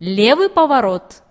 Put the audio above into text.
Левый поворот.